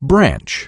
Branch.